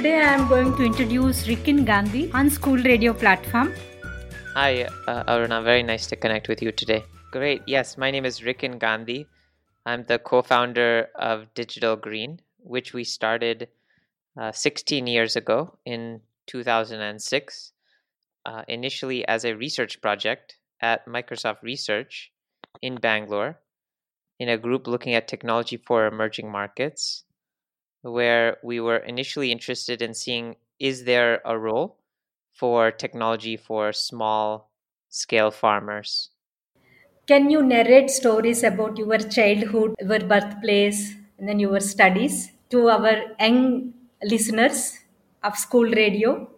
today I am going to introduce Rikin Gandhi on School Radio platform. Hi, uh, Aruna. Very nice to connect with you today. Great. Yes, my name is Rikin Gandhi. I'm the co founder of Digital Green, which we started uh, 16 years ago in 2006, uh, initially as a research project at Microsoft Research in Bangalore, in a group looking at technology for emerging markets, where we were initially interested in seeing is there a role for technology for small scale farmers can you narrate stories about your childhood, your birthplace, and then your studies to our young listeners of school radio?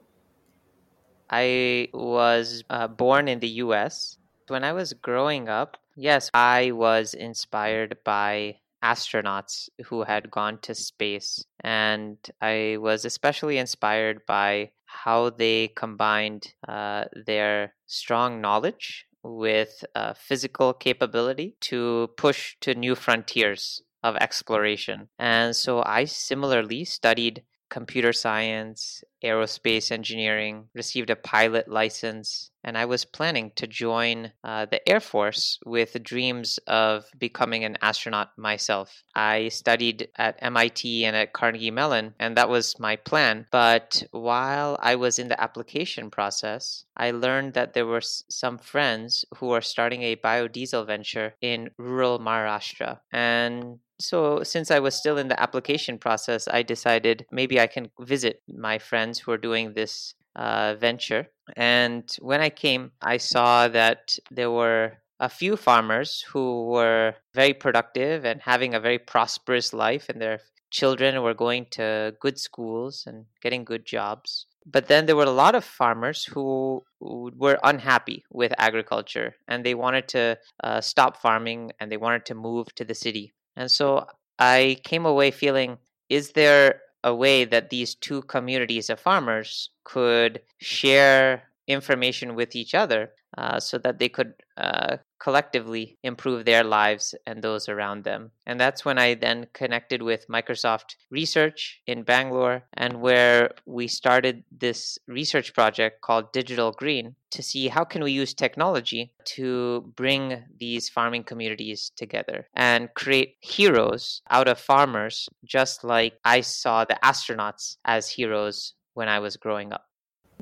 I was uh, born in the US. When I was growing up, yes, I was inspired by astronauts who had gone to space. And I was especially inspired by how they combined uh, their strong knowledge with uh, physical capability to push to new frontiers of exploration. And so I similarly studied computer science, aerospace engineering, received a pilot license, and I was planning to join uh, the Air Force with dreams of becoming an astronaut myself. I studied at MIT and at Carnegie Mellon, and that was my plan. But while I was in the application process, I learned that there were some friends who are starting a biodiesel venture in rural Maharashtra. And so, since I was still in the application process, I decided maybe I can visit my friends who are doing this uh, venture. And when I came, I saw that there were a few farmers who were very productive and having a very prosperous life, and their children were going to good schools and getting good jobs. But then there were a lot of farmers who were unhappy with agriculture and they wanted to uh, stop farming and they wanted to move to the city. And so I came away feeling is there a way that these two communities of farmers could share information with each other uh, so that they could uh, collectively improve their lives and those around them. And that's when I then connected with Microsoft Research in Bangalore, and where we started this research project called Digital Green to see how can we use technology to bring these farming communities together and create heroes out of farmers, just like I saw the astronauts as heroes when I was growing up.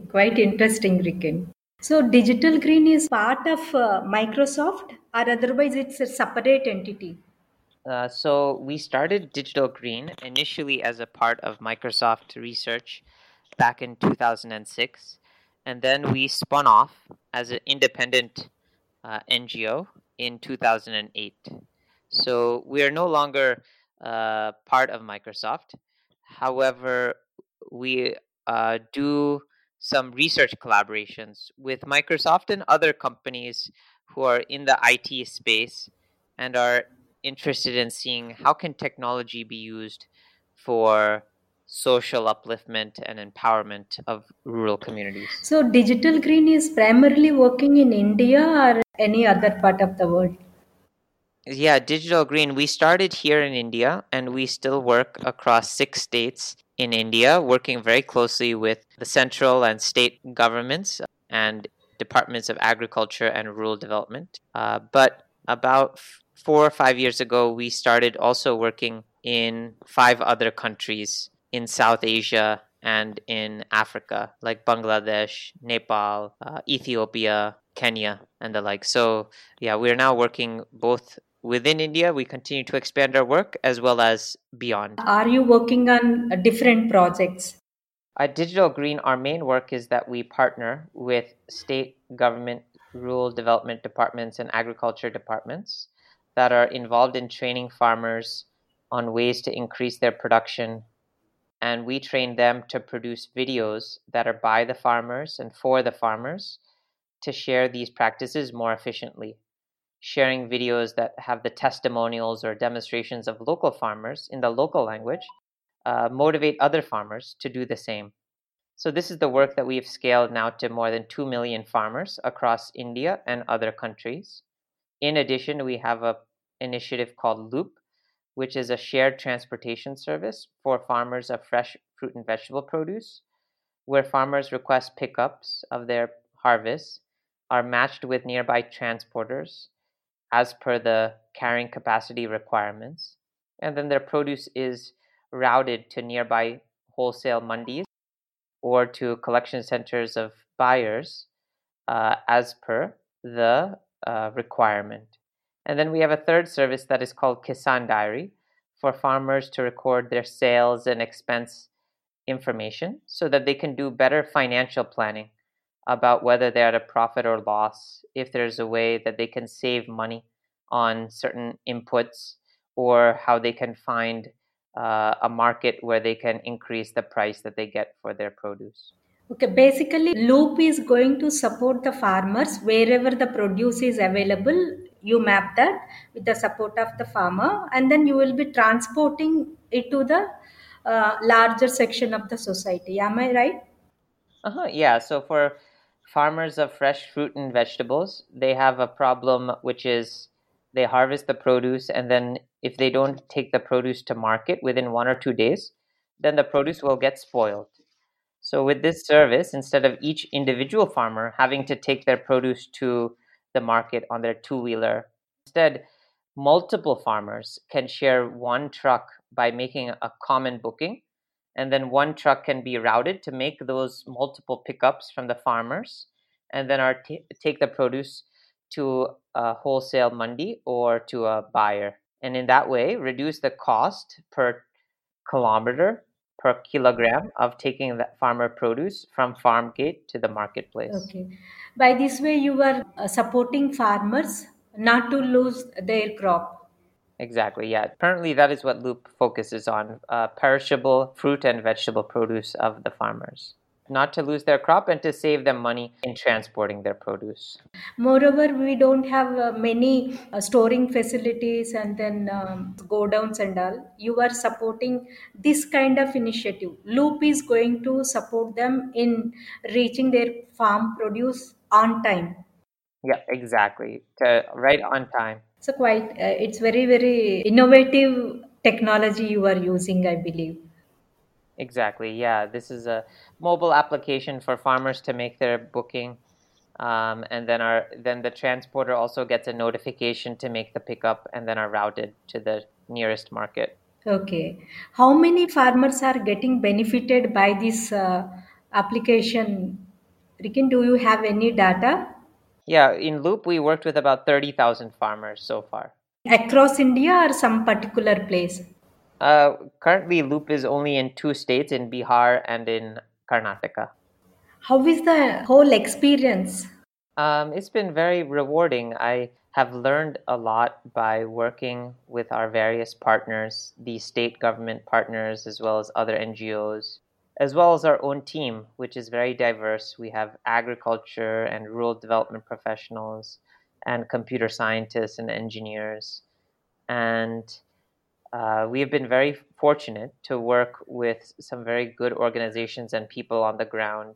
Quite interesting, Rikin. So, Digital Green is part of uh, Microsoft, or otherwise, it's a separate entity. Uh, so, we started Digital Green initially as a part of Microsoft Research back in 2006, and then we spun off as an independent uh, NGO in 2008. So, we are no longer uh, part of Microsoft. However, we uh, do some research collaborations with Microsoft and other companies who are in the IT space and are interested in seeing how can technology be used for social upliftment and empowerment of rural communities. So Digital Green is primarily working in India or any other part of the world? Yeah, Digital Green, we started here in India and we still work across six states in India, working very closely with the central and state governments and departments of agriculture and rural development. Uh, but about f- four or five years ago, we started also working in five other countries in South Asia and in Africa, like Bangladesh, Nepal, uh, Ethiopia, Kenya, and the like. So, yeah, we're now working both within India, we continue to expand our work as well as beyond. Are you working on uh, different projects? At Digital Green, our main work is that we partner with state government, rural development departments, and agriculture departments that are involved in training farmers on ways to increase their production. And we train them to produce videos that are by the farmers and for the farmers to share these practices more efficiently sharing videos that have the testimonials or demonstrations of local farmers in the local language uh, motivate other farmers to do the same. So, this is the work that we've scaled now to more than 2 million farmers across India and other countries. In addition, we have an initiative called Loop, which is a shared transportation service for farmers of fresh fruit and vegetable produce, where farmers request pickups of their harvests, are matched with nearby transporters as per the carrying capacity requirements, and then their produce is routed to nearby wholesale mandis or to collection centers of buyers uh, as per the uh, requirement. And then we have a third service that is called Kisan Diary for farmers to record their sales and expense information so that they can do better financial planning about whether they're at a profit or loss, if there's a way that they can save money on certain inputs, or how they can find uh, a market where they can increase the price that they get for their produce. Okay, basically, Loop is going to support the farmers wherever the produce is available. You map that with the support of the farmer, and then you will be transporting it to the uh, larger section of the society. Am I right? Uh-huh, yeah. So for farmers of fresh fruit and vegetables, they have a problem which is they harvest the produce, and then if they don't take the produce to market within one or two days, then the produce will get spoiled so, with this service, instead of each individual farmer having to take their produce to the market on their two wheeler, instead, multiple farmers can share one truck by making a common booking. And then one truck can be routed to make those multiple pickups from the farmers and then our t- take the produce to a wholesale mandi or to a buyer. And in that way, reduce the cost per kilometer per kilogram of taking that farmer produce from farm gate to the marketplace. Okay. By this way, you are uh, supporting farmers not to lose their crop. Exactly, yeah. Currently, that is what Loop focuses on uh, perishable fruit and vegetable produce of the farmers not to lose their crop and to save them money in transporting their produce. Moreover, we don't have uh, many uh, storing facilities and then um, godowns and all. You are supporting this kind of initiative. Loop is going to support them in reaching their farm produce on time. Yeah, exactly. To, right on time. So, quite, uh, it's very, very innovative technology you are using, I believe. Exactly. Yeah, this is a mobile application for farmers to make their booking, um, and then our then the transporter also gets a notification to make the pickup, and then are routed to the nearest market. Okay. How many farmers are getting benefited by this uh, application? Rikin, do you have any data? Yeah, in Loop, we worked with about 30,000 farmers so far. Across India or some particular place? Uh, currently, Loop is only in two states, in Bihar and in Karnataka. How is the whole experience? Um, it's been very rewarding. I have learned a lot by working with our various partners, the state government partners, as well as other NGOs, as well as our own team, which is very diverse. We have agriculture and rural development professionals, and computer scientists and engineers. And uh, we have been very fortunate to work with some very good organizations and people on the ground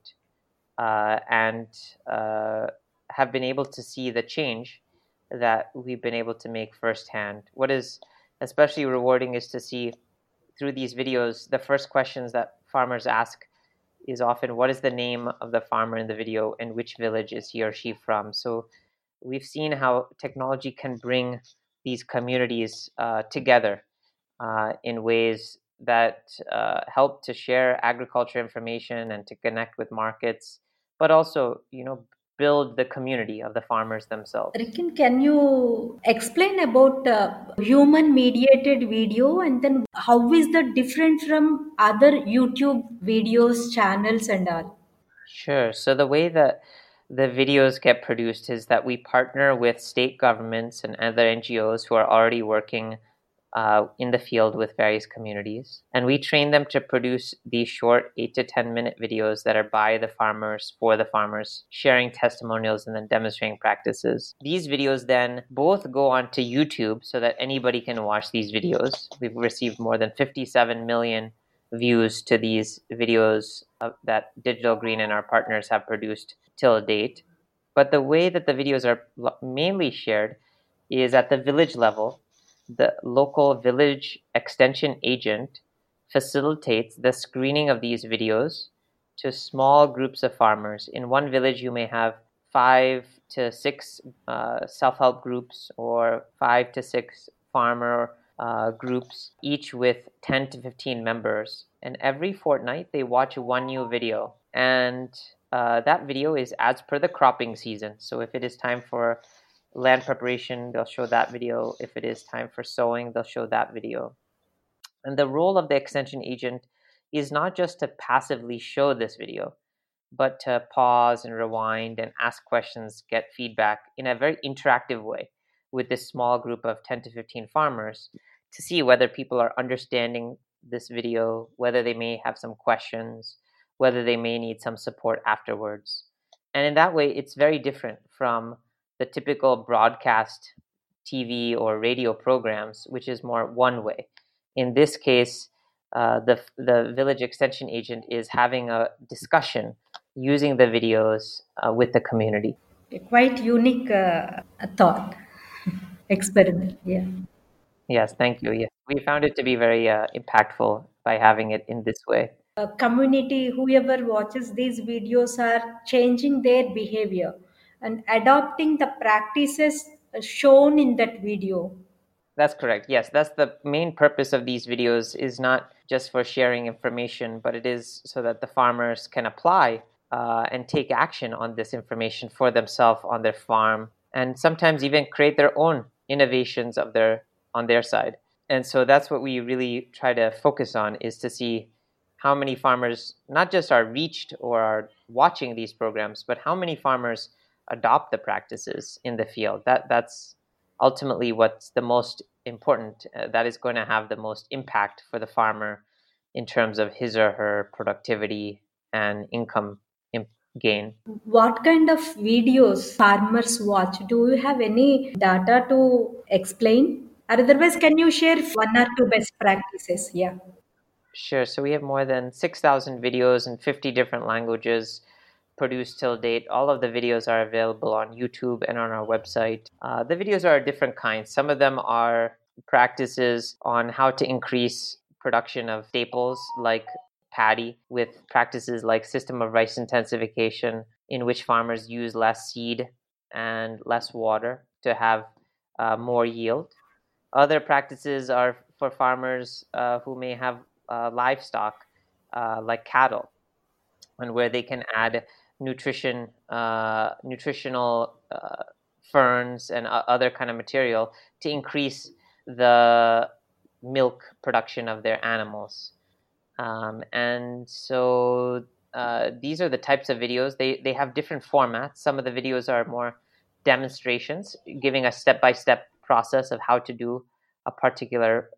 uh, and uh, have been able to see the change that we've been able to make firsthand. What is especially rewarding is to see through these videos the first questions that farmers ask is often what is the name of the farmer in the video and which village is he or she from. So we've seen how technology can bring these communities uh, together uh, in ways that uh, help to share agriculture information and to connect with markets, but also, you know, build the community of the farmers themselves. Rikin, can you explain about uh, human mediated video and then how is that different from other YouTube videos, channels, and all? Sure. So, the way that the videos get produced is that we partner with state governments and other NGOs who are already working uh, in the field with various communities. And we train them to produce these short, eight to 10 minute videos that are by the farmers, for the farmers, sharing testimonials and then demonstrating practices. These videos then both go onto YouTube so that anybody can watch these videos. We've received more than 57 million views to these videos that Digital Green and our partners have produced till date. But the way that the videos are mainly shared is at the village level the local village extension agent facilitates the screening of these videos to small groups of farmers. In one village, you may have five to six uh, self help groups or five to six farmer uh, groups, each with 10 to 15 members. And every fortnight, they watch one new video. And uh, that video is as per the cropping season. So if it is time for land preparation, they'll show that video. If it is time for sowing, they'll show that video. And the role of the extension agent is not just to passively show this video, but to pause and rewind and ask questions, get feedback in a very interactive way with this small group of 10 to 15 farmers to see whether people are understanding this video, whether they may have some questions, whether they may need some support afterwards. And in that way, it's very different from the typical broadcast TV or radio programs, which is more one way. In this case, uh, the the village extension agent is having a discussion using the videos uh, with the community. Quite unique uh, thought experiment. Yeah. Yes, thank you. Yes, we found it to be very uh, impactful by having it in this way. A community, whoever watches these videos, are changing their behavior and adopting the practices shown in that video. That's correct. Yes, that's the main purpose of these videos is not just for sharing information, but it is so that the farmers can apply uh, and take action on this information for themselves on their farm, and sometimes even create their own innovations of their on their side. And so that's what we really try to focus on is to see how many farmers not just are reached or are watching these programs, but how many farmers adopt the practices in the field. That that's ultimately what's the most important. Uh, that is going to have the most impact for the farmer in terms of his or her productivity and income gain. What kind of videos farmers watch? Do you have any data to explain? Or otherwise, can you share one or two best practices? Yeah. Sure. So we have more than 6,000 videos in 50 different languages produced till date. All of the videos are available on YouTube and on our website. Uh, the videos are different kinds. Some of them are practices on how to increase production of staples like paddy with practices like system of rice intensification in which farmers use less seed and less water to have uh, more yield other practices are for farmers uh, who may have uh, livestock uh, like cattle, and where they can add nutrition, uh, nutritional uh, ferns and other kind of material to increase the milk production of their animals. Um, and so uh, these are the types of videos. They they have different formats. Some of the videos are more demonstrations, giving a step by step process of how to do a particular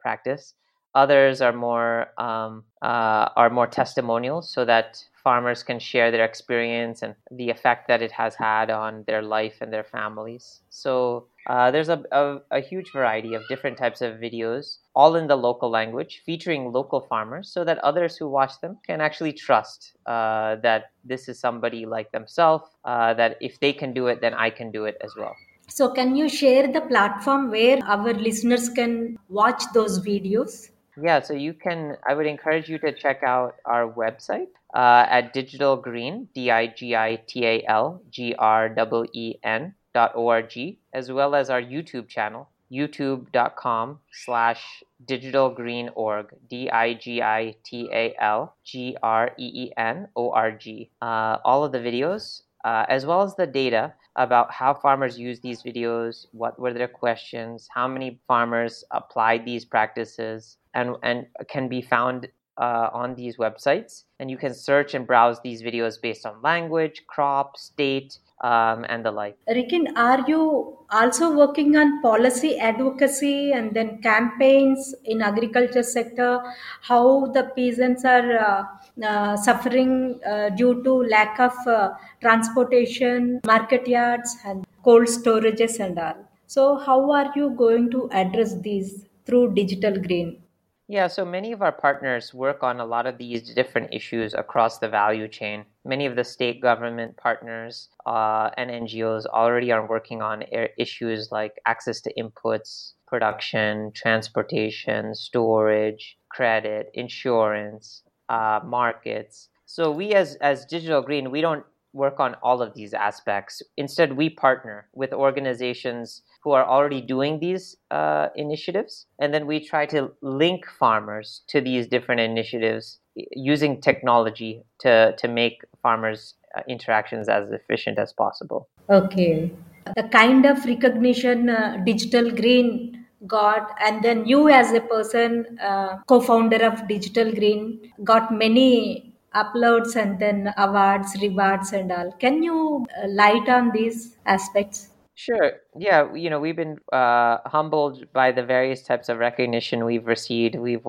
practice. Others are more um, uh, are more testimonials, so that farmers can share their experience and the effect that it has had on their life and their families. So uh, there's a, a, a, huge variety of different types of videos, all in the local language, featuring local farmers, so that others who watch them can actually trust uh, that this is somebody like themselves, uh, that if they can do it, then I can do it as well. So, can you share the platform where our listeners can watch those videos? Yeah, so you can, I would encourage you to check out our website uh, at Digital Green, D I G I T A L G R E E N dot org, as well as our YouTube channel, youtube.com slash digitalgreen.org, D I G I T A L G R E E N O R G. Uh, all of the videos, uh, as well as the data about how farmers use these videos, what were their questions, how many farmers applied these practices, and, and can be found uh, on these websites. And you can search and browse these videos based on language, crop, state, um, and the like. Rikin, are you also working on policy advocacy and then campaigns in agriculture sector? How the peasants are uh, uh, suffering uh, due to lack of uh, transportation, market yards, and cold storages and all. So, how are you going to address these through digital green? Yeah, so many of our partners work on a lot of these different issues across the value chain. Many of the state government partners uh, and NGOs already are working on issues like access to inputs, production, transportation, storage, credit, insurance, uh, markets. So we as as Digital Green, we don't work on all of these aspects. Instead, we partner with organizations who are already doing these uh, initiatives, and then we try to link farmers to these different initiatives using technology to to make farmers' uh, interactions as efficient as possible. Okay, the kind of recognition uh, Digital Green got and then you as a person uh, co-founder of digital green got many uploads and then awards, rewards, and all. Can you uh, light on these aspects? Sure. Yeah, you know, we've been uh, humbled by the various types of recognition we've received. We've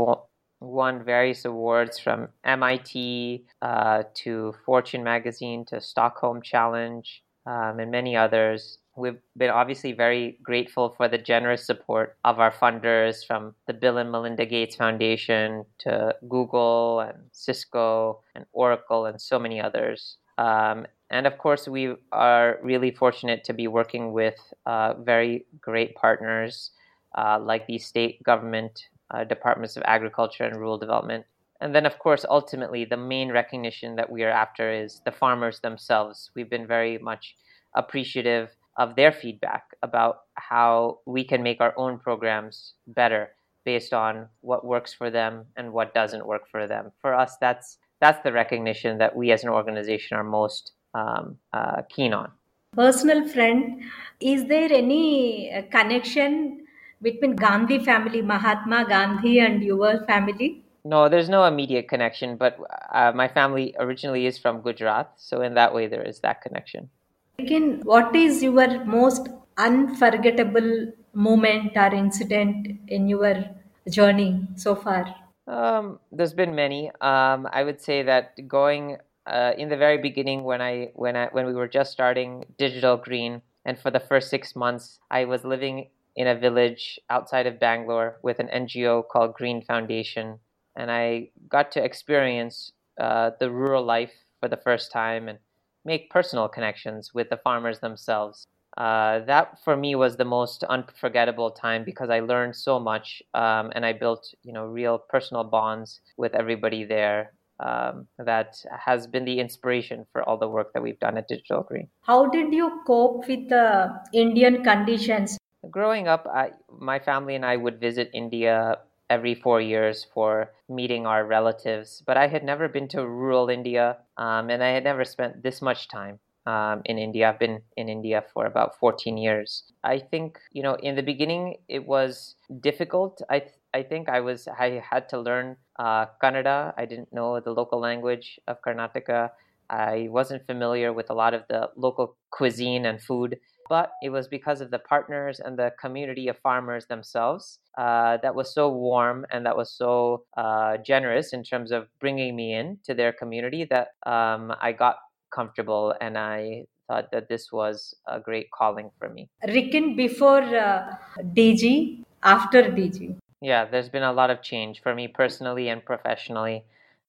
won various awards from MIT uh, to Fortune magazine to Stockholm Challenge um, and many others. We've been obviously very grateful for the generous support of our funders from the Bill and Melinda Gates Foundation to Google and Cisco and Oracle and so many others. Um, and of course, we are really fortunate to be working with uh, very great partners uh, like the state government uh, departments of agriculture and rural development. And then, of course, ultimately, the main recognition that we are after is the farmers themselves. We've been very much appreciative of their feedback about how we can make our own programs better based on what works for them and what doesn't work for them. For us, that's that's the recognition that we as an organization are most um, uh, keen on. Personal friend, is there any uh, connection between Gandhi family, Mahatma Gandhi, and your family? No, there's no immediate connection, but uh, my family originally is from Gujarat, so in that way there is that connection. Again, what is your most unforgettable moment or incident in your journey so far? Um, there's been many. Um, I would say that going uh, in the very beginning when I when I when we were just starting Digital Green, and for the first six months, I was living in a village outside of Bangalore with an NGO called Green Foundation, and I got to experience uh, the rural life for the first time and make personal connections with the farmers themselves. Uh, that for me was the most unforgettable time because I learned so much um, and I built you know real personal bonds with everybody there. Um, that has been the inspiration for all the work that we've done at Digital Green. How did you cope with the Indian conditions? Growing up, I, my family and I would visit India every four years for meeting our relatives. But I had never been to rural India, um, and I had never spent this much time um, in India. I've been in India for about 14 years. I think, you know, in the beginning, it was difficult. I, th- I think I was I had to learn uh. I didn't know the local language of Karnataka. I wasn't familiar with a lot of the local cuisine and food but it was because of the partners and the community of farmers themselves uh, that was so warm and that was so uh, generous in terms of bringing me in to their community that um, I got comfortable and I thought that this was a great calling for me. Rikin, before uh, DG, after DG? Yeah, there's been a lot of change for me personally and professionally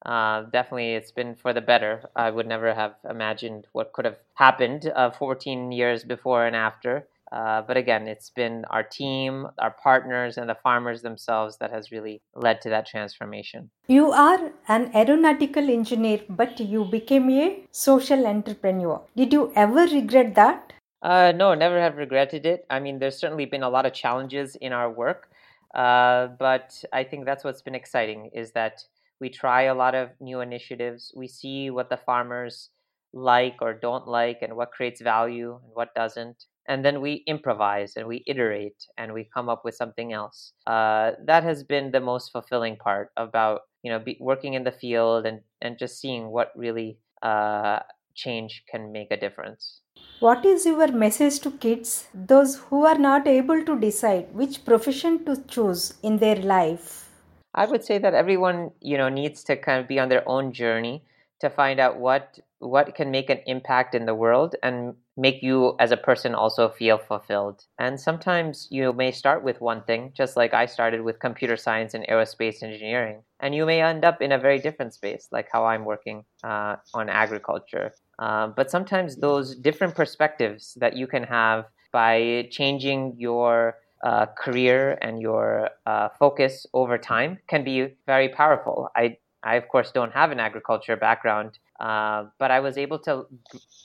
uh, definitely it's been for the better. I would never have imagined what could have happened uh, 14 years before and after. Uh, but again, it's been our team, our partners, and the farmers themselves that has really led to that transformation. You are an aeronautical engineer, but you became a social entrepreneur. Did you ever regret that? Uh, no, never have regretted it. I mean, there's certainly been a lot of challenges in our work, uh, but I think that's what's been exciting is that we try a lot of new initiatives. We see what the farmers like or don't like and what creates value and what doesn't. And then we improvise and we iterate and we come up with something else. Uh, that has been the most fulfilling part about you know be, working in the field and, and just seeing what really uh, change can make a difference. What is your message to kids, those who are not able to decide which profession to choose in their life? I would say that everyone, you know, needs to kind of be on their own journey to find out what what can make an impact in the world and make you as a person also feel fulfilled. And sometimes you may start with one thing, just like I started with computer science and aerospace engineering, and you may end up in a very different space, like how I'm working uh, on agriculture. Uh, but sometimes those different perspectives that you can have by changing your uh, career and your uh, focus over time can be very powerful. I, I of course don't have an agriculture background, uh, but I was able to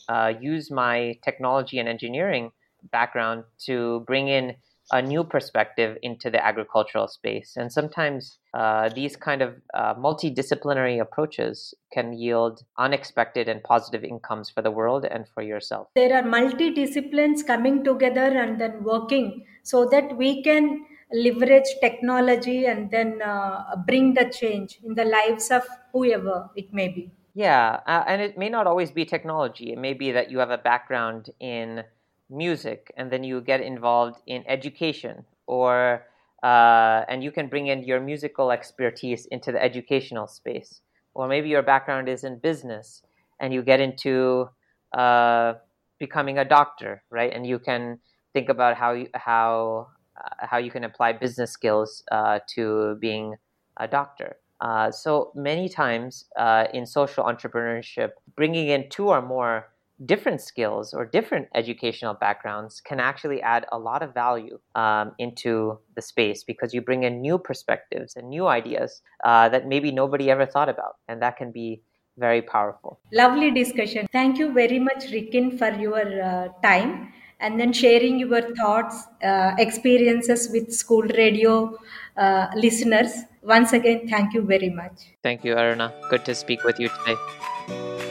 uh, use my technology and engineering background to bring in a new perspective into the agricultural space. And sometimes uh, these kind of uh, multidisciplinary approaches can yield unexpected and positive incomes for the world and for yourself. There are multi-disciplines coming together and then working so that we can leverage technology and then uh, bring the change in the lives of whoever it may be. Yeah, uh, and it may not always be technology. It may be that you have a background in music and then you get involved in education or uh, and you can bring in your musical expertise into the educational space. Or maybe your background is in business and you get into uh, becoming a doctor right? And you can think about how you, how uh, how you can apply business skills uh, to being a doctor. Uh, so many times uh, in social entrepreneurship bringing in two or more different skills or different educational backgrounds can actually add a lot of value um, into the space because you bring in new perspectives and new ideas uh, that maybe nobody ever thought about. And that can be very powerful. Lovely discussion. Thank you very much, Rikin, for your uh, time and then sharing your thoughts, uh, experiences with school radio uh, listeners. Once again, thank you very much. Thank you, Aruna. Good to speak with you today.